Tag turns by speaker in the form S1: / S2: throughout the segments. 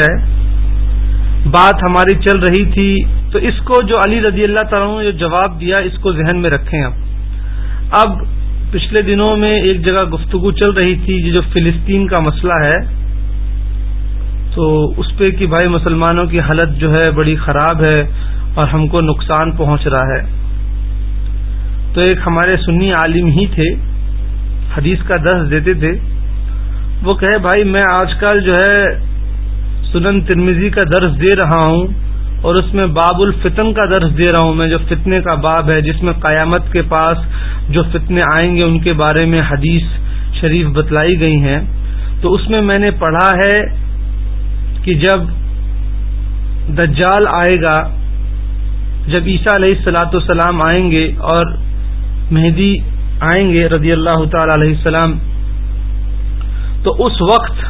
S1: ہے؟ بات ہماری چل رہی تھی، تو اس کو جو علی رضی اللہ تعالیٰ نے جو جواب دیا، اس کو ذہن میں رکھیں اب اب پچھلے دنوں میں ایک جگہ گفتگو چل رہی تھی جو فلسطین کا مسئلہ ہے، تو اس پہ کہ بھائی مسلمانوں کی حالت جو ہے بڑی خراب ہے اور ہم کو نقصان پہنچ رہا ہے۔ تو ایک ہمارے سنی عالم ہی تھے، حدیث کا درس دیتے تھے۔ وہ کہے، بھائی میں آج کل جو ہے سنن ترمیزی کا درس دے رہا ہوں اور اس میں باب الفتن کا درس دے رہا ہوں میں، جو فتنے کا باب ہے، جس میں قیامت کے پاس جو فتنے آئیں گے، ان کے بارے میں حدیث شریف بتلائی گئی ہیں۔ تو اس میں میں نے پڑھا ہے کہ جب دجال آئے گا، جب عیسیٰ علیہ السلاۃ والسلام آئیں گے اور مہدی آئیں گے رضی اللہ تعالی علیہ السلام، تو اس وقت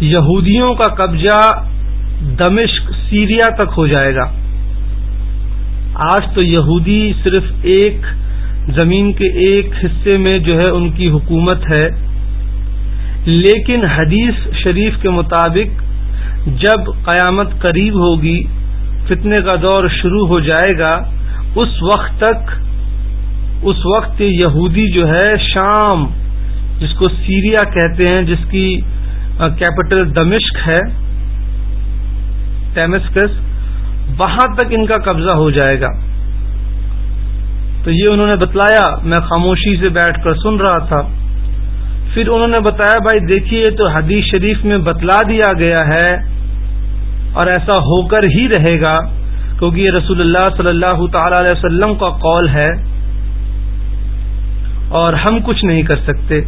S1: یہودیوں کا قبضہ دمشق، سیریا تک ہو جائے گا۔ آج تو یہودی صرف ایک زمین کے ایک حصے میں جو ہے ان کی حکومت ہے۔ لیکن حدیث شریف کے مطابق جب قیامت قریب ہوگی، فتنے کا دور شروع ہو جائے گا، اس وقت تک، اس وقت یہودی جو ہے شام، جس کو سیریا کہتے ہیں، جس کی کیپٹل دمشق ہے ٹیمسکس وہاں تک ان کا قبضہ ہو جائے گا۔ تو یہ انہوں نے بتلایا، میں خاموشی سے بیٹھ کر سن رہا تھا۔ پھر انہوں نے بتایا، بھائی دیکھیے تو حدیث شریف میں بتلا دیا گیا ہے اور ایسا ہو کر ہی رہے گا، کیونکہ یہ رسول اللہ صلی اللہ تعالی علیہ وسلم کا قول ہے۔ اور ہم کچھ نہیں کر سکتے۔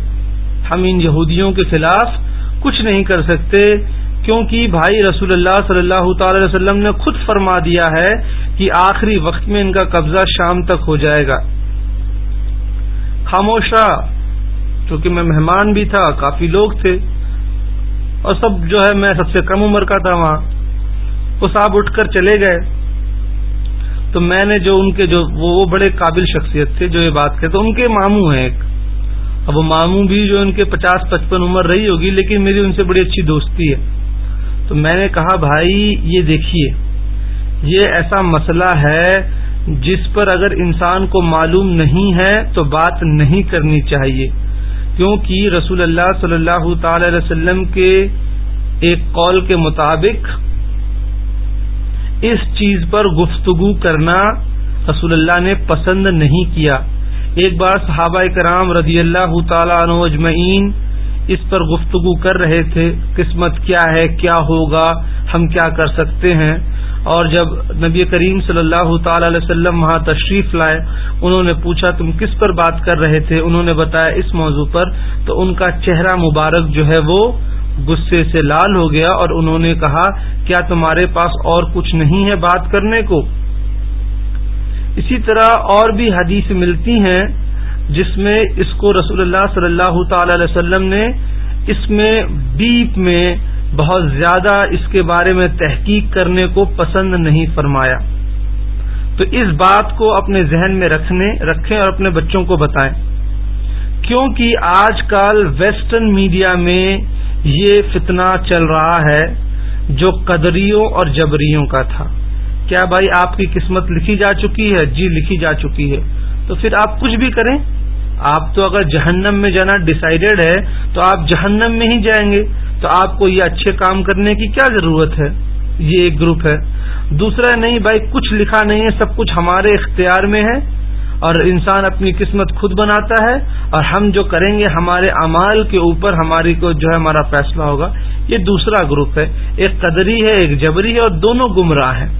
S1: ہم ان یہودیوں کے خلاف کچھ نہیں کر سکتے، کیونکہ بھائی رسول اللہ صلی اللہ تعالی وسلم نے خود فرما دیا ہے کہ آخری وقت میں ان کا قبضہ شام تک ہو جائے گا۔ خاموشہ چونکہ میں مہمان بھی تھا، کافی لوگ تھے، اور سب جو ہے میں سب سے کم عمر کا تھا وہاں۔ وہ صاحب اٹھ کر چلے گئے۔ تو میں نے جو ان کے جو وہ بڑے قابل شخصیت تھے، جو یہ بات کہتے، ان کے ماموں ہیں ایک۔ اب وہ ماموں بھی جو ان کے پچاس پچپن عمر رہی ہوگی، لیکن میری ان سے بڑی اچھی دوستی ہے۔ تو میں نے کہا، بھائی، یہ دیکھیے، یہ ایسا مسئلہ ہے جس پر اگر انسان کو معلوم نہیں ہے تو بات نہیں کرنی چاہیے۔ کیونکہ رسول اللہ صلی اللہ تعالی علیہ وسلم کے ایک قول کے مطابق اس چیز پر گفتگو کرنا رسول اللہ نے پسند نہیں کیا۔ ایک بار صحابہ کرام رضی اللہ تعالی عنہ اجمعین اس پر گفتگو کر رہے تھے، قسمت کیا ہے، کیا ہوگا، ہم کیا کر سکتے ہیں؟ اور جب نبی کریم صلی اللہ تعالی علیہ وسلم وہاں تشریف لائے، انہوں نے پوچھا تم کس پر بات کر رہے تھے؟ انہوں نے بتایا اس موضوع پر، تو ان کا چہرہ مبارک جو ہے وہ غصے سے لال ہو گیا اور انہوں نے کہا، کیا تمہارے پاس اور کچھ نہیں ہے بات کرنے کو؟ اسی طرح اور بھی حدیث ملتی ہیں جس میں اس کو رسول اللہ صلی اللہ تعالی علیہ وسلم نے اس میں ڈیپ میں بہت زیادہ اس کے بارے میں تحقیق کرنے کو پسند نہیں فرمایا۔ تو اس بات کو اپنے ذہن میں رکھنے، رکھیں اور اپنے بچوں کو بتائیں۔ کیونکہ آج کل ویسٹرن میڈیا میں یہ فتنہ چل رہا ہے جو قدریوں اور جبریوں کا تھا۔ کیا بھائی آپ کی قسمت لکھی جا چکی ہے؟ جی لکھی جا چکی ہے۔ تو پھر آپ کچھ بھی کریں۔ آپ تو اگر جہنم میں جانا ڈسائیڈیڈ ہے، تو آپ جہنم میں ہی جائیں گے۔ تو آپ کو یہ اچھے کام کرنے کی کیا ضرورت ہے؟ یہ ایک گروپ ہے۔ دوسرا نہیں بھائی، کچھ لکھا نہیں ہے، سب کچھ ہمارے اختیار میں ہے۔ اور انسان اپنی قسمت خود بناتا ہے۔ اور ہم جو کریں گے، ہمارے امال کے اوپر ہماری کو جو ہے ہمارا فیصلہ ہوگا۔ یہ دوسرا گروپ ہے۔ ایک قدری ہے، ایک جبری ہے، اور دونوں گمراہ ہیں۔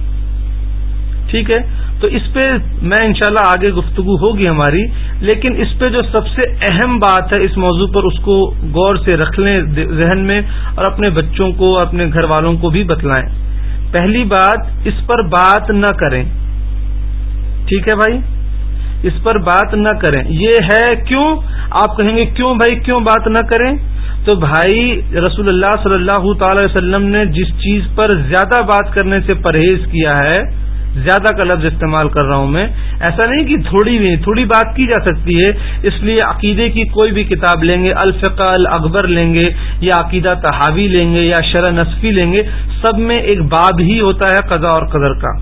S1: ٹھیک ہے؟ تو اس پہ میں انشاءاللہ آگے گفتگو ہوگی ہماری، لیکن اس پہ جو سب سے اہم بات ہے اس موضوع پر اس کو غور سے رکھ لیں ذہن میں اور اپنے بچوں کو، اپنے گھر والوں کو بھی بتلائیں۔ پہلی بات، اس پر بات نہ کریں۔ ٹھیک ہے بھائی؟ اس پر بات نہ کریں۔ یہ ہے کیوں؟ آپ کہیں گے کیوں بھائی کیوں بات نہ کریں؟ تو بھائی، رسول اللہ صلی اللہ تعالی وسلم نے جس چیز پر زیادہ بات کرنے سے پرہیز کیا ہے زیادہ کا لفظ استعمال کر رہا ہوں میں۔ ایسا نہیں کہ تھوڑی بھی تھوڑی بات کی جا سکتی ہے۔ اس لیے عقیدے کی کوئی بھی کتاب لیں گے، الفقہ، الاکبر لیں گے، یا عقیدہ تحاوی لیں گے، یا شرح نصفی لیں گے، سب میں ایک باب ہی ہوتا ہے قضا اور قدر کا۔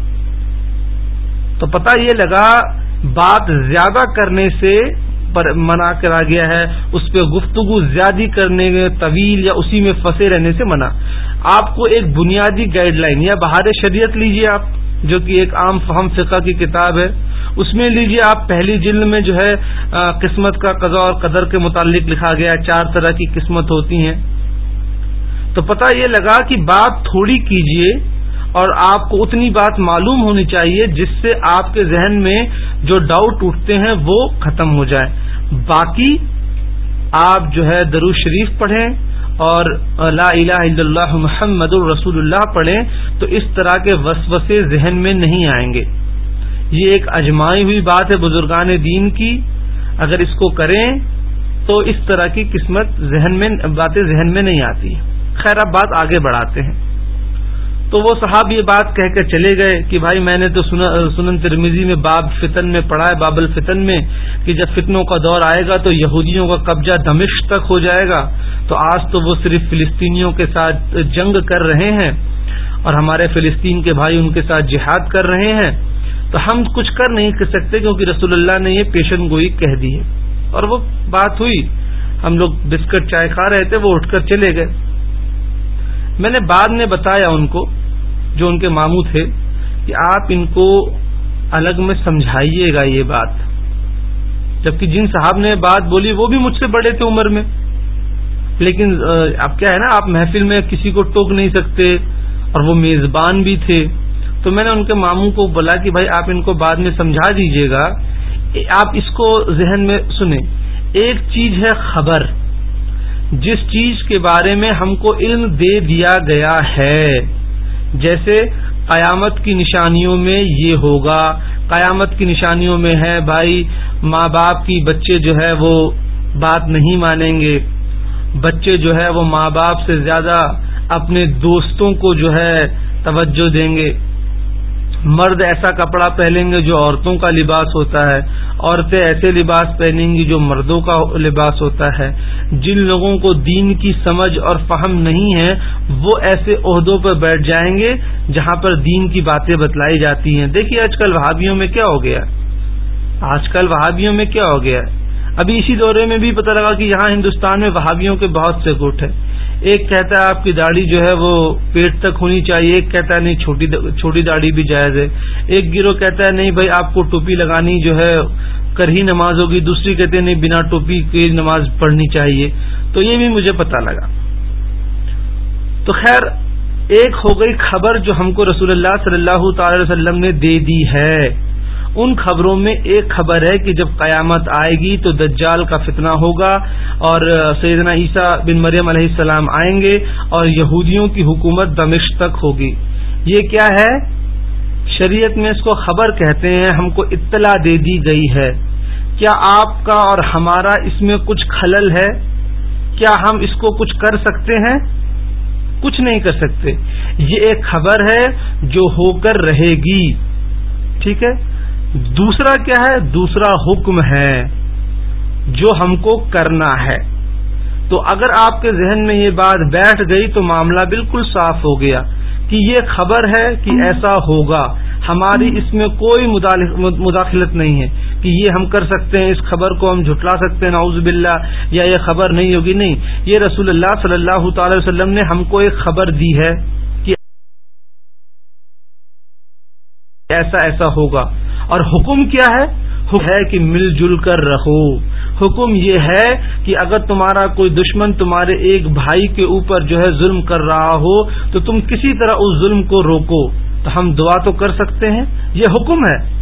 S1: تو پتہ یہ لگا، بات زیادہ کرنے سے پر منع کرا گیا ہے، اس پہ گفتگو زیادہ کرنے میں طویل یا اسی میں پھنسے رہنے سے منع۔ آپ کو ایک بنیادی گائیڈ لائن یا بہار شریعت لیجیے آپ۔ جو کہ ایک عام فہم فقہ کی کتاب ہے، اس میں لیجیے آپ پہلی جلد میں جو ہے قسمت کا قضاء اور قدر کے متعلق لکھا گیا، چار طرح کی قسمت ہوتی ہیں۔ تو پتہ یہ لگا کہ بات تھوڑی کیجیے اور آپ کو اتنی بات معلوم ہونی چاہیے جس سے آپ کے ذہن میں جو ڈاؤٹ اٹھتے ہیں وہ ختم ہو جائے۔ باقی آپ جو ہے درو شریف پڑھیں۔ اور لا الہ الا اللہ محمد الرسول اللہ پڑھیں تو اس طرح کے وسوسے ذہن میں نہیں آئیں گے۔ یہ ایک اجمائی ہوئی بات ہے بزرگان دین کی۔ اگر اس کو کریں تو اس طرح کی قسمت ذہن میں باتیں ذہن میں نہیں آتی۔ خیر، اب بات آگے بڑھاتے ہیں۔ تو وہ صاحب یہ بات کہہ کر چلے گئے کہ بھائی میں نے تو سنن ترمیزی میں باب فتن میں پڑھا ہے، باب الفتن میں کہ جب فتنوں کا دور آئے گا تو یہودیوں کا قبضہ دمشق تک ہو جائے گا۔ تو آج تو وہ صرف فلسطینیوں کے ساتھ جنگ کر رہے ہیں اور ہمارے فلسطین کے بھائی ان کے ساتھ جہاد کر رہے ہیں۔ تو ہم کچھ کر نہیں کر سکتے کیونکہ رسول اللہ نے یہ پیشن گوئی کہہ دی ہے۔ اور وہ بات ہوئی۔ ہم لوگ بسکٹ چائے کھا رہے تھے، وہ اٹھ کر چلے گئے۔ میں نے بعد میں بتایا ان کو جو ان کے ماموں تھے، کہ آپ ان کو الگ میں سمجھائیے گا یہ بات۔ جبکہ جن صاحب نے بات بولی، وہ بھی مجھ سے بڑے تھے عمر میں۔ لیکن اب کیا ہے نا، آپ محفل میں کسی کو ٹوک نہیں سکتے اور وہ میزبان بھی تھے۔ تو میں نے ان کے ماموں کو بولا کہ بھائی، آپ ان کو بعد میں سمجھا دیجیے گا۔ آپ اس کو ذہن میں سنیں، ایک چیز ہے خبر، جس چیز کے بارے میں ہم کو علم دے دیا گیا ہے۔ جیسے قیامت کی نشانیوں میں یہ ہوگا، قیامت کی نشانیوں میں ہے بھائی، ماں باپ کی بچے جو ہے وہ بات نہیں مانیں گے۔ بچے جو ہے وہ ماں باپ سے زیادہ اپنے دوستوں کو جو ہے توجہ دیں گے۔ مرد ایسا کپڑا پہنیں گے جو عورتوں کا لباس ہوتا ہے، عورتیں ایسے لباس پہنیں گی جو مردوں کا لباس ہوتا ہے۔ جن لوگوں کو دین کی سمجھ اور فہم نہیں ہے، وہ ایسے عہدوں پر بیٹھ جائیں گے جہاں پر دین کی باتیں بتلائی جاتی ہیں۔ دیکھیے آج کل وہابیوں میں کیا ہو گیا؟ آج کل وہابیوں میں کیا ہو گیا؟ ابھی اسی دورے میں بھی پتہ لگا کہ یہاں ہندوستان میں وہابیوں کے بہت سے گٹ ہیں۔ ایک کہتا ہے آپ کی داڑھی جو ہے وہ پیٹ تک ہونی چاہیے، ایک کہتا ہے نہیں، چھوٹی داڑھی بھی جائز ہے۔ ایک گروہ کہتا ہے نہیں بھائی، آپ کو ٹوپی لگانی جو ہے کر ہی نماز ہوگی، دوسری کہتے ہیں نہیں، بنا ٹوپی کی نماز پڑھنی چاہیے۔ تو یہ بھی مجھے پتا لگا۔ تو خیر، ایک ہو گئی خبر جو ہم کو رسول اللہ صلی اللہ تعالی وسلم نے دے دی ہے۔ ان خبروں میں ایک خبر ہے کہ جب قیامت آئے گی تو دجال کا فتنہ ہوگا اور سیدنا عیسیٰ بن مریم علیہ السلام آئیں گے اور یہودیوں کی حکومت دمش تک ہوگی۔ یہ کیا ہے؟ شریعت میں اس کو خبر کہتے ہیں، ہم کو اطلاع دے دی گئی ہے۔ کیا آپ کا اور ہمارا اس میں کچھ خلل ہے؟ کیا ہم اس کو کچھ کر سکتے ہیں؟ کچھ نہیں کر سکتے۔ یہ ایک خبر ہے جو ہو کر رہے گی۔ ٹھیک ہے؟ دوسرا کیا ہے؟ دوسرا حکم ہے جو ہم کو کرنا ہے۔ تو اگر آپ کے ذہن میں یہ بات بیٹھ گئی تو معاملہ بالکل صاف ہو گیا کہ یہ خبر ہے کہ ایسا ہوگا۔ ہماری اس میں کوئی مداخلت نہیں ہے کہ یہ ہم کر سکتے ہیں، اس خبر کو ہم جھٹلا سکتے ہیں، نعوذ باللہ، یا یہ خبر نہیں ہوگی۔ نہیں، یہ رسول اللہ صلی اللہ تعالی وسلم نے ہم کو ایک خبر دی ہے کہ ایسا ایسا ہوگا۔ اور حکم کیا ہے؟ ہے کہ مل جل کر رہو۔ حکم یہ ہے کہ اگر تمہارا کوئی دشمن تمہارے ایک بھائی کے اوپر جو ہے ظلم کر رہا ہو، تو تم کسی طرح اس ظلم کو روکو۔ تو ہم دعا تو کر سکتے ہیں۔ یہ حکم ہے۔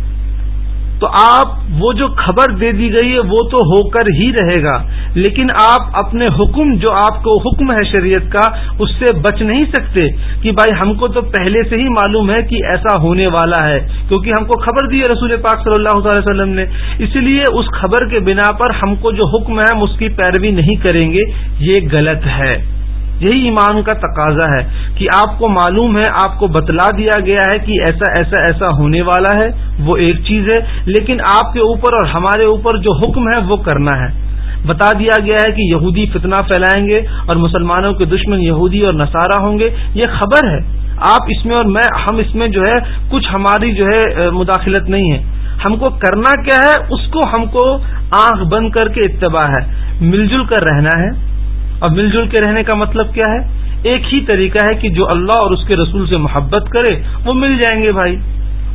S1: تو آپ وہ جو خبر دے دی گئی ہے وہ تو ہو کر ہی رہے گا۔ لیکن آپ اپنے حکم جو آپ کو حکم ہے شریعت کا، اس سے بچ نہیں سکتے کہ بھائی ہم کو تو پہلے سے ہی معلوم ہے کہ ایسا ہونے والا ہے۔ کیونکہ ہم کو خبر دی ہے رسول پاک صلی اللہ تعالی وسلم نے۔ اسی لیے اس خبر کے بنا پر ہم کو جو حکم ہے ہم اس کی پیروی نہیں کریں گے۔ یہ غلط ہے۔ یہی ایمان کا تقاضا ہے کہ آپ کو معلوم ہے، آپ کو بتلا دیا گیا ہے کہ ایسا ایسا ایسا ہونے والا ہے، وہ ایک چیز ہے، لیکن آپ کے اوپر اور ہمارے اوپر جو حکم ہے، وہ کرنا ہے۔ بتا دیا گیا ہے کہ یہودی فتنہ پھیلائیں گے اور مسلمانوں کے دشمن یہودی اور نصارہ ہوں گے۔ یہ خبر ہے۔ آپ اس میں اور میں، ہم اس میں جو ہے، کچھ ہماری جو ہے، مداخلت نہیں ہے۔ ہم کو کرنا کیا ہے؟ اس کو ہم کو آنکھ بند کر کے اتباع ہے۔ مل جل کر رہنا ہے۔ اور مل جل کے رہنے کا مطلب کیا ہے؟ ایک ہی طریقہ ہے کہ جو اللہ اور اس کے رسول سے محبت کرے، وہ مل جائیں گے بھائی۔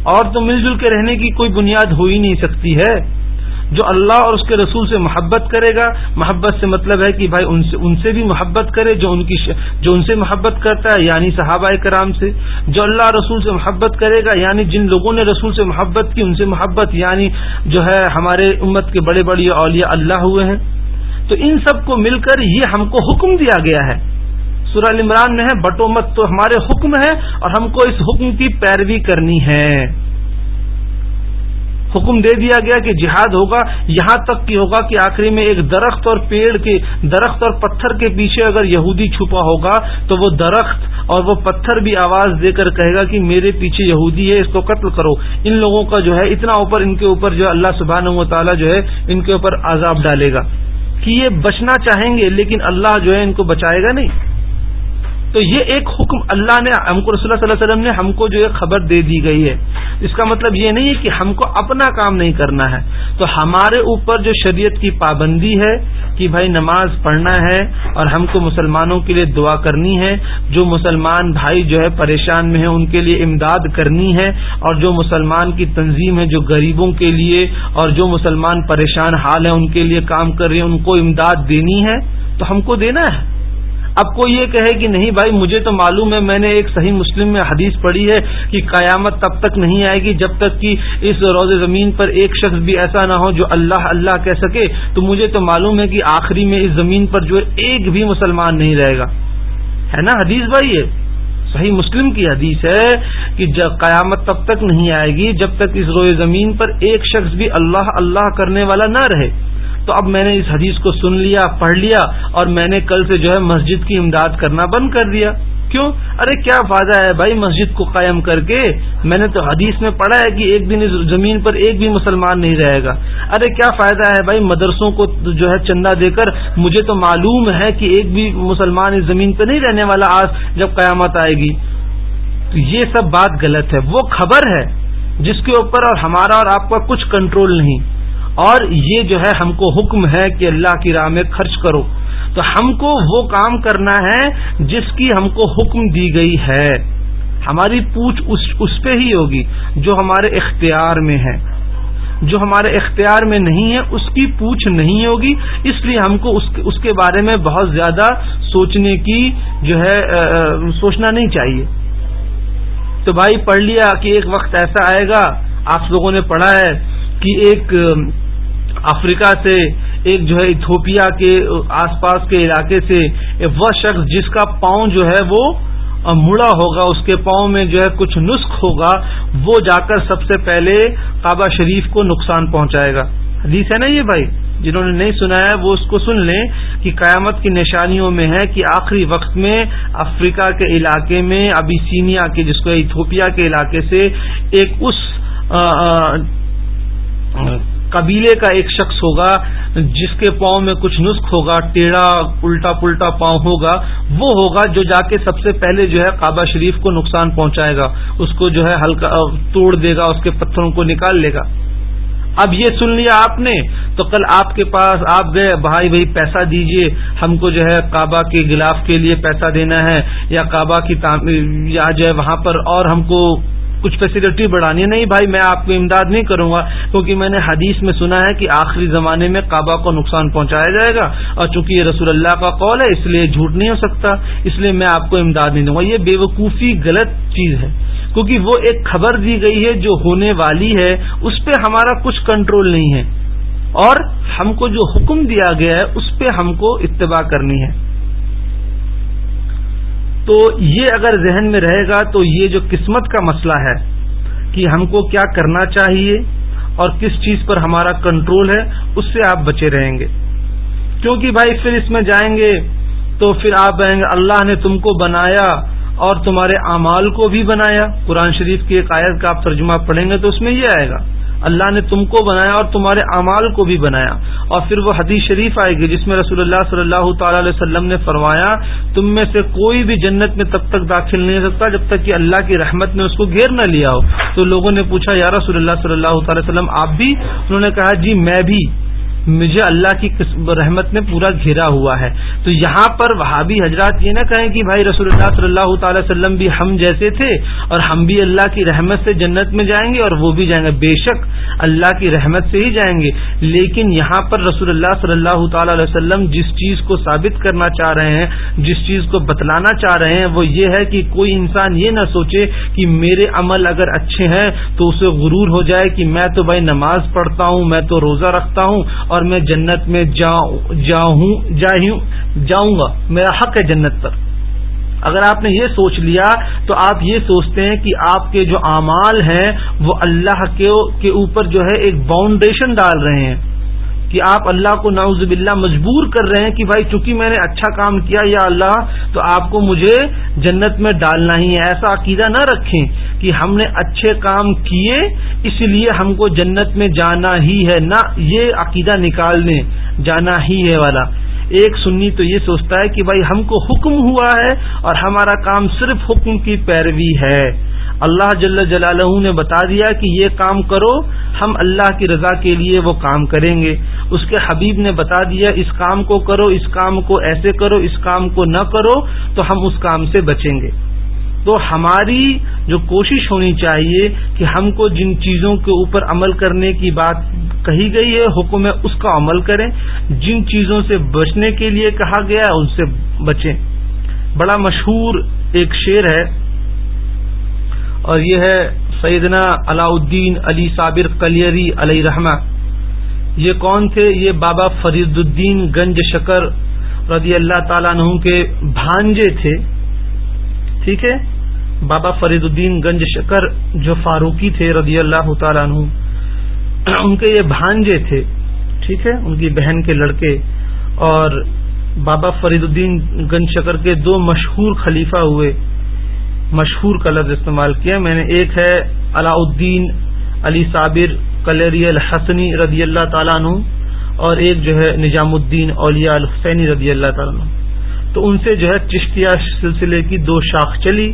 S1: اور تو مل جل کے رہنے کی کوئی بنیاد ہو ہی نہیں سکتی ہے۔ جو اللہ اور اس کے رسول سے محبت کرے گا، محبت سے مطلب ہے کہ بھائی ان سے ان سے بھی محبت کرے جو ان کی جو ان سے محبت کرتا ہے یعنی صحابہ کرام سے۔ جو اللہ رسول سے محبت کرے گا یعنی جن لوگوں نے رسول سے محبت کی، ان سے محبت یعنی جو ہے ہمارے امت کے بڑے بڑے اولیاء اللہ ہوئے ہیں۔ تو ان سب کو مل کر یہ ہم کو حکم دیا گیا ہے۔ سورہ عمران میں ہے، بٹو مت، تو ہمارے حکم ہے اور ہم کو اس حکم کی پیروی کرنی ہے۔ حکم دے دیا گیا کہ جہاد ہوگا، یہاں تک کہ ہوگا کہ آخری میں ایک درخت اور پیڑ کے، درخت اور پتھر کے پیچھے اگر یہودی چھپا ہوگا تو وہ درخت اور وہ پتھر بھی آواز دے کر کہے گا کہ میرے پیچھے یہودی ہے، اس کو قتل کرو۔ ان لوگوں کا جو ہے، اتنا اوپر ان کے اوپر جو اللہ سبحانہ و تعالیٰ جو ہے، ان کے اوپر عذاب ڈالے گا۔ کہ یہ بچنا چاہیں گے لیکن اللہ جو ہے ان کو بچائے گا نہیں۔ تو یہ ایک حکم اللہ نے ہم کو رسول اللہ صلی اللہ علیہ وسلم نے ہم کو جو ہے خبر دے دی گئی ہے۔ اس کا مطلب یہ نہیں ہے کہ ہم کو اپنا کام نہیں کرنا ہے۔ تو ہمارے اوپر جو شریعت کی پابندی ہے کہ بھائی نماز پڑھنا ہے اور ہم کو مسلمانوں کے لیے دعا کرنی ہے، جو مسلمان بھائی جو ہے پریشان میں ہیں، ان کے لیے امداد کرنی ہے اور جو مسلمان کی تنظیم ہے جو غریبوں کے لیے اور جو مسلمان پریشان حال ہیں، ان کے لیے کام کر رہے ہیں، ان کو امداد دینی ہے تو ہم کو دینا ہے۔ اب کوئی یہ کہے کہ نہیں بھائی، مجھے تو معلوم ہے، میں نے ایک صحیح مسلم میں حدیث پڑھی ہے کہ قیامت تب تک نہیں آئے گی جب تک کہ اس روز زمین پر ایک شخص بھی ایسا نہ ہو جو اللہ اللہ کہہ سکے۔ تو مجھے تو معلوم ہے کہ آخری میں اس زمین پر جو ایک بھی مسلمان نہیں رہے گا۔ ہے نا حدیث بھائی یہ؟ صحیح مسلم کی حدیث ہے کہ جب قیامت تب تک نہیں آئے گی جب تک اس روئے زمین پر ایک شخص بھی اللہ اللہ کرنے والا نہ رہے۔ تو اب میں نے اس حدیث کو سن لیا، پڑھ لیا اور میں نے کل سے جو ہے مسجد کی امداد کرنا بند کر دیا۔ کیوں؟ ارے کیا فائدہ ہے بھائی مسجد کو قائم کر کے؟ میں نے تو حدیث میں پڑھا ہے کہ ایک دن اس زمین پر ایک بھی مسلمان نہیں رہے گا۔ ارے کیا فائدہ ہے بھائی مدرسوں کو جو ہے چندہ دے کر؟ مجھے تو معلوم ہے کہ ایک بھی مسلمان اس زمین پہ نہیں رہنے والا آج جب قیامت آئے گی۔ تو یہ سب بات غلط ہے۔ وہ خبر ہے جس کے اوپر اور ہمارا اور آپ کا کچھ کنٹرول نہیں۔ اور یہ جو ہے ہم کو حکم ہے کہ اللہ کی راہ میں خرچ کرو۔ تو ہم کو وہ کام کرنا ہے جس کی ہم کو حکم دی گئی ہے۔ ہماری پوچھ اس اس پہ ہی ہوگی جو ہمارے اختیار میں ہے۔ جو ہمارے اختیار میں نہیں ہے، اس کی پوچھ نہیں ہوگی۔ اس لیے ہم کو اس کے بارے میں بہت زیادہ سوچنے کی جو ہے سوچنا نہیں چاہیے۔ تو بھائی، پڑھ لیا کہ ایک وقت ایسا آئے گا، آپ لوگوں نے پڑھا ہے۔ کہ ایک افریقہ سے، ایک جو ہے ایتھوپیا کے آس پاس کے علاقے سے وہ شخص جس کا پاؤں جو ہے وہ مڑا ہوگا، اس کے پاؤں میں جو ہے کچھ نسخ ہوگا، وہ جا کر سب سے پہلے کعبہ شریف کو نقصان پہنچائے گا۔ حدیث ہے نا یہ بھائی؟ جنہوں نے نہیں سنا ہے، وہ اس کو سن لیں کہ قیامت کی نشانیوں میں ہے کہ آخری وقت میں افریقہ کے علاقے میں ابھی سینیا کے، جس کو ایتھوپیا کے علاقے سے، ایک اس قبیلے کا ایک شخص ہوگا، جس کے پاؤں میں کچھ نسخ ہوگا، ٹیڑھا، الٹا پلٹا پاؤں ہوگا، وہ ہوگا جو جا کے سب سے پہلے جو ہے کعبہ شریف کو نقصان پہنچائے گا، اس کو جو ہے ہلکا توڑ دے گا، اس کے پتھروں کو نکال لے گا۔ اب یہ سن لیا آپ نے، تو کل آپ کے پاس آپ گئے، بھائی بھائی پیسہ دیجیے، ہم کو جو ہے کعبہ کے گلاف کے لیے پیسہ دینا ہے، یا کعبہ کی تعمیر، یا جو ہے وہاں پر اور ہم کو کچھ فیسلٹی بڑھانی ہے۔ نہیں بھائی، میں آپ کو امداد نہیں کروں گا، کیونکہ میں نے حدیث میں سنا ہے کہ آخری زمانے میں کعبہ کو نقصان پہنچایا جائے گا۔ اور چونکہ یہ رسول اللہ کا قول ہے، اس لیے جھوٹ نہیں ہو سکتا۔ اس لیے میں آپ کو امداد نہیں دوں گا۔ یہ بے وقوفی غلط چیز ہے۔ کیونکہ وہ ایک خبر دی گئی ہے جو ہونے والی ہے، اس پہ ہمارا کچھ کنٹرول نہیں ہے۔ اور ہم کو جو حکم دیا گیا ہے، اس پہ ہم کو اتباع کرنی ہے۔ تو یہ اگر ذہن میں رہے گا تو یہ جو قسمت کا مسئلہ ہے کہ ہم کو کیا کرنا چاہیے اور کس چیز پر ہمارا کنٹرول ہے، اس سے آپ بچے رہیں گے۔ کیونکہ بھائی پھر اس میں جائیں گے تو پھر آپ کہیں گے، اللہ نے تم کو بنایا اور تمہارے اعمال کو بھی بنایا۔ قرآن شریف کی ایک آیت کا آپ ترجمہ پڑھیں گے تو اس میں یہ آئے گا۔ اللہ نے تم کو بنایا اور تمہارے اعمال کو بھی بنایا۔ اور پھر وہ حدیث شریف آئے گی جس میں رسول اللہ صلی اللہ تعالی علیہ وسلم نے فرمایا، تم میں سے کوئی بھی جنت میں تب تک داخل نہیں ہو سکتا جب تک کہ اللہ کی رحمت نے اس کو گھیر نہ لیا ہو۔ تو لوگوں نے پوچھا، یا رسول اللہ صلی اللہ تعالی وسلم، آپ بھی؟ انہوں نے کہا جی میں بھی۔ مجھے اللہ کی رحمت نے پورا گھیرا ہوا ہے۔ تو یہاں پر وہابی حضرات یہ نہ کہیں کہ بھائی رسول اللہ صلی اللہ تعالی وسلم بھی ہم جیسے تھے اور ہم بھی اللہ کی رحمت سے جنت میں جائیں گے اور وہ بھی جائیں گے۔ بے شک اللہ کی رحمت سے ہی جائیں گے۔ لیکن یہاں پر رسول اللہ صلی اللہ تعالی علیہ وسلم جس چیز کو ثابت کرنا چاہ رہے ہیں، جس چیز کو بتلانا چاہ رہے ہیں، وہ یہ ہے کہ کوئی انسان یہ نہ سوچے کہ میرے عمل اگر اچھے ہیں تو اسے غرور ہو جائے کہ میں تو بھائی نماز پڑھتا ہوں، میں تو روزہ رکھتا ہوں اور میں جنت میں جاؤں گا میرا حق ہے جنت پر۔ اگر آپ نے یہ سوچ لیا تو آپ یہ سوچتے ہیں کہ آپ کے جو اعمال ہیں وہ اللہ کے اوپر جو ہے ایک باؤنڈیشن ڈال رہے ہیں۔ کہ آپ اللہ کو نعوذ باللہ مجبور کر رہے ہیں کہ بھائی چونکہ میں نے اچھا کام کیا یا اللہ، تو آپ کو مجھے جنت میں ڈالنا ہی ہے۔ ایسا عقیدہ نہ رکھیں کہ ہم نے اچھے کام کیے، اس لیے ہم کو جنت میں جانا ہی ہے۔ نہ، یہ عقیدہ نکال دیں جانا ہی ہے والا۔ ایک سنی تو یہ سوچتا ہے کہ بھائی ہم کو حکم ہوا ہے اور ہمارا کام صرف حکم کی پیروی ہے۔ اللہ جل جلالہ نے بتا دیا کہ یہ کام کرو، ہم اللہ کی رضا کے لیے وہ کام کریں گے۔ اس کے حبیب نے بتا دیا، اس کام کو کرو، اس کام کو ایسے کرو، اس کام کو نہ کرو تو ہم اس کام سے بچیں گے۔ تو ہماری جو کوشش ہونی چاہیے کہ ہم کو جن چیزوں کے اوپر عمل کرنے کی بات کہی گئی ہے، حکم ہے، اس کا عمل کریں۔ جن چیزوں سے بچنے کے لیے کہا گیا ہے ان سے بچیں۔ بڑا مشہور ایک شعر ہے اور یہ ہے سیدنا علاؤدین علی صابر کلیری علیہ رحمہ۔ یہ کون تھے؟ یہ بابا فرید الدین گنج شکر رضی اللہ تعالیٰ عنہ کے بھانجے تھے۔ ٹھیک ہے؟ بابا فرید الدین گنج شکر جو فاروقی تھے رضی اللہ تعالیٰ عنہ، ان کے یہ بھانجے تھے۔ ٹھیک ہے؟ ان کی بہن کے لڑکے۔ اور بابا فرید الدین گنج شکر کے دو مشہور خلیفہ ہوئے۔ مشہور کا لفظ استعمال کیا میں نے ایک ہے علاؤدین علی صابر کلیری الحسنی رضی اللہ تعالیٰ عنہ اور ایک جو ہے نجام الدین اولیاء الحسینی رضی اللہ تعالیٰ عنہ۔ تو ان سے جو ہے چشتیہ سلسلے کی دو شاخ چلی،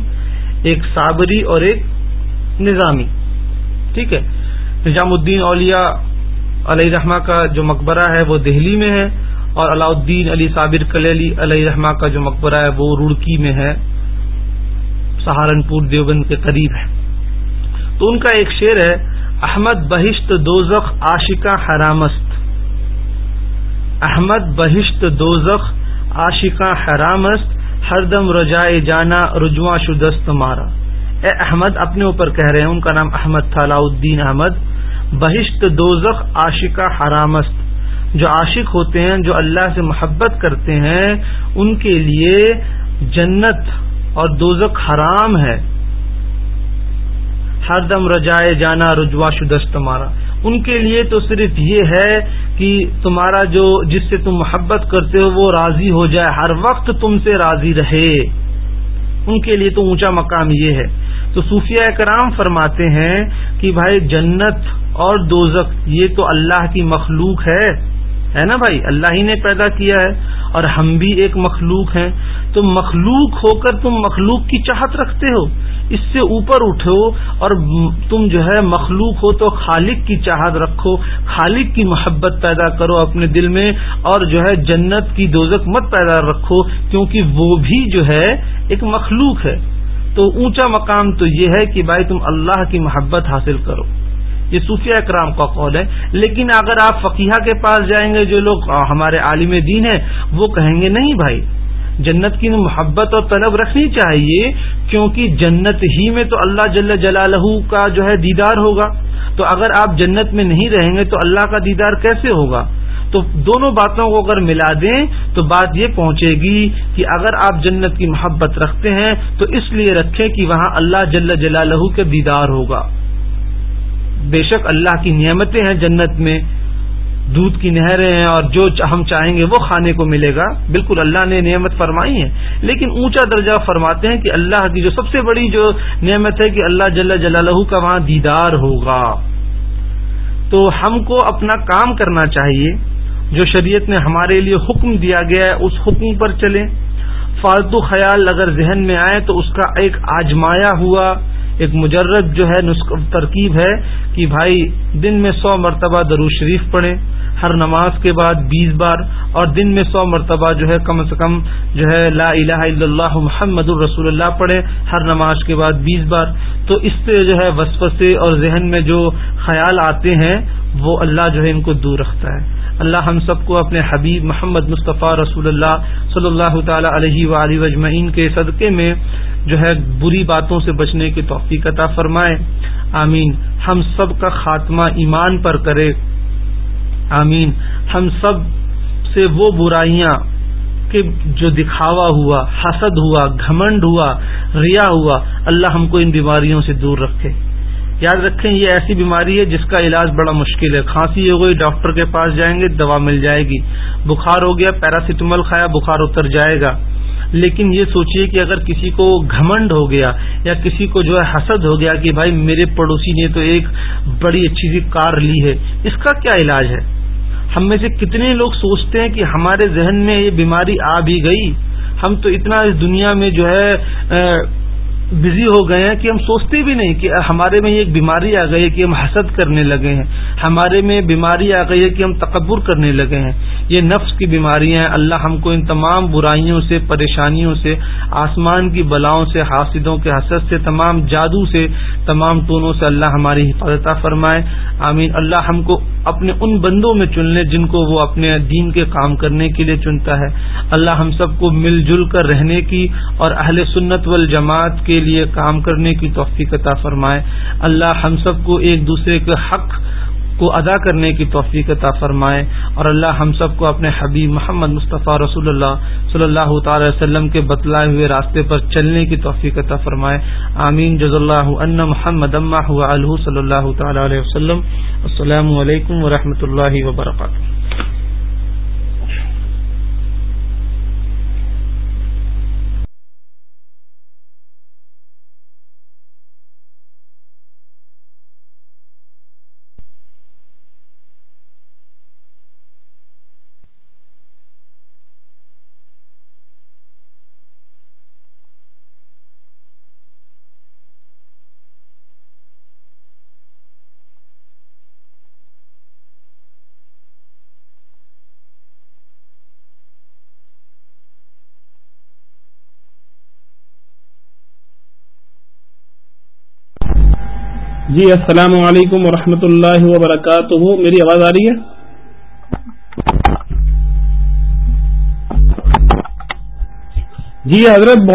S1: ایک صابری اور ایک نظامی۔ ٹھیک ہے۔ نظام الدین اولیاء علیہ رحمہ کا جو مقبرہ ہے وہ دہلی میں ہے اور علاؤدین علی صابر کلیلی علیہ رحمہ کا جو مقبرہ ہے وہ رڑکی میں ہے۔ سہارنپور دیوبند کے قریب ہے۔ تو ان کا ایک شعر ہے، احمد بہشت دوزخ عاشقہ حرامست۔ احمد بہشت دوزخ عاشقہ حرامست، ہر دم رجائے جانا رجوا شدست مارا۔ اے احمد، اپنے اوپر کہہ رہے ہیں، ان کا نام احمد تھا الدین احمد۔ بہشت دوزخ عاشقہ حرامست۔ جو عاشق ہوتے ہیں، جو اللہ سے محبت کرتے ہیں، ان کے لیے جنت اور دوزک حرام ہے۔ ہر دم رجائے جانا رجوا شدست تمہارا۔ ان کے لیے تو صرف یہ ہے کہ تمہارا جو جس سے تم محبت کرتے ہو وہ راضی ہو جائے۔ ہر وقت تم سے راضی رہے۔ ان کے لیے تو اونچا مقام یہ ہے۔ تو صوفیہ کرام فرماتے ہیں کہ بھائی جنت اور دوزک یہ تو اللہ کی مخلوق ہے۔ ہے نا بھائی؟ اللہ ہی نے پیدا کیا ہے۔ اور ہم بھی ایک مخلوق ہیں، تو مخلوق ہو کر تم مخلوق کی چاہت رکھتے ہو۔ اس سے اوپر اٹھو اور تم جو ہے مخلوق ہو تو خالق کی چاہت رکھو، خالق کی محبت پیدا کرو اپنے دل میں اور جو ہے جنت کی دوزک مت پیدا رکھو، کیونکہ وہ بھی جو ہے ایک مخلوق ہے۔ تو اونچا مقام تو یہ ہے کہ بھائی تم اللہ کی محبت حاصل کرو۔ یہ صوفیہ اکرام کا قول ہے۔ لیکن اگر آپ فقیہ کے پاس جائیں گے، جو لوگ ہمارے عالم دین ہیں، وہ کہیں گے نہیں بھائی، جنت کی محبت اور طلب رکھنی چاہیے، کیونکہ جنت ہی میں تو اللہ جل جلالہ کا جو ہے دیدار ہوگا۔ تو اگر آپ جنت میں نہیں رہیں گے، تو اللہ کا دیدار کیسے ہوگا؟ تو دونوں باتوں کو اگر ملا دیں، تو بات یہ پہنچے گی کہ اگر آپ جنت کی محبت رکھتے ہیں، تو اس لیے رکھیں کہ وہاں اللہ جل جلالہ کا دیدار ہوگا۔ بے شک اللہ کی نعمتیں ہیں جنت میں، دودھ کی نہریں ہیں اور جو ہم چاہیں گے وہ کھانے کو ملے گا۔ بالکل اللہ نے نعمت فرمائی ہے لیکن اونچا درجہ فرماتے ہیں کہ اللہ کی جو سب سے بڑی جو نعمت ہے کہ اللہ جل جلالہ کا وہاں دیدار ہوگا۔ تو ہم کو اپنا کام کرنا چاہیے۔ جو شریعت نے ہمارے لیے حکم دیا گیا ہے، اس حکم پر چلیں۔ فالتو خیال اگر ذہن میں آئے تو اس کا ایک آجمایا ہوا ایک مجرد جو ہے ترکیب ہے کہ بھائی دن میں سو مرتبہ درو شریف پڑھیں، ہر نماز کے بعد بیس بار، اور دن میں سو مرتبہ جو ہے کم از کم جو ہے لا الہ الا اللہ محمد الرسول اللہ پڑھے ہر نماز کے بعد بیس بار۔ تو اس سے جو ہے وسوسے اور ذہن میں جو خیال آتے ہیں، وہ اللہ جو ہے ان کو دور رکھتا ہے۔ اللہ ہم سب کو اپنے حبیب محمد مصطفیٰ رسول اللہ صلی اللہ تعالی علیہ وآلہ وجمعین کے صدقے میں جو ہے بری باتوں سے بچنے کی توفیق عطا فرمائے۔ آمین۔ ہم سب کا خاتمہ ایمان پر کرے۔ آمین۔ ہم سب سے وہ برائیاں کہ جو دکھاوا ہوا، حسد ہوا، گھمنڈ ہوا، ریا ہوا، اللہ ہم کو ان بیماریوں سے دور رکھے۔ یاد رکھیں یہ ایسی بیماری ہے جس کا علاج بڑا مشکل ہے، کھانسی ہو گئی، ڈاکٹر کے پاس جائیں گے، دوا مل جائے گی۔ بخار ہو گیا پیراسیٹامل کھایا، بخار اتر جائے گا۔ لیکن یہ سوچیے کہ اگر کسی کو گھمنڈ ہو گیا یا کسی کو جو ہے حسد ہو گیا کہ بھائی میرے پڑوسی نے تو ایک بڑی اچھی سی کار لی ہے، اس کا کیا علاج ہے؟ ہم میں سے کتنے لوگ سوچتے ہیں کہ ہمارے ذہن میں یہ بیماری آ بھی گئی، ہم تو اتنا اس دنیا میں جو ہے بزی ہو گئے ہیں کہ ہم سوچتے بھی نہیں کہ ہمارے میں ایک بیماری آ گئی ہے کہ ہم حسد کرنے لگے ہیں۔ ہمارے میں بیماری آ گئی ہے کہ ہم تکبر کرنے لگے ہیں۔ یہ نفس کی بیماریاں ہیں۔ اللہ ہم کو ان تمام برائیوں سے، پریشانیوں سے، آسمان کی بلاؤں سے، حاسدوں کے حسد سے، تمام جادو سے، تمام ٹونوں سے اللہ ہماری حفاظت فرمائے۔ آمین۔ اللہ ہم کو اپنے ان بندوں میں چن لے جن کو وہ اپنے دین کے کام کرنے کے لیے چنتا ہے۔ اللہ ہم سب کو مل جل کر رہنے کی اور اہل سنت والجماعت کے لیے کام کرنے کی توفیق عطا فرمائے۔ اللہ ہم سب کو ایک دوسرے کے حق کو ادا کرنے کی توفیق عطا فرمائے۔ اور اللہ ہم سب کو اپنے حبیب محمد مصطفیٰ رسول اللہ صلی اللہ تعالی وسلم کے بتلائے ہوئے راستے پر چلنے کی توفیق عطا فرمائے۔ آمین۔ جز اللہ ان محمد صلی اللہ تعالی علیہ وسلم۔ السلام علیکم و اللہ وبرکاتہ۔
S2: جی السلام علیکم ورحمۃ اللہ وبرکاتہ۔ میری آواز آ رہی ہے؟ جی حضرت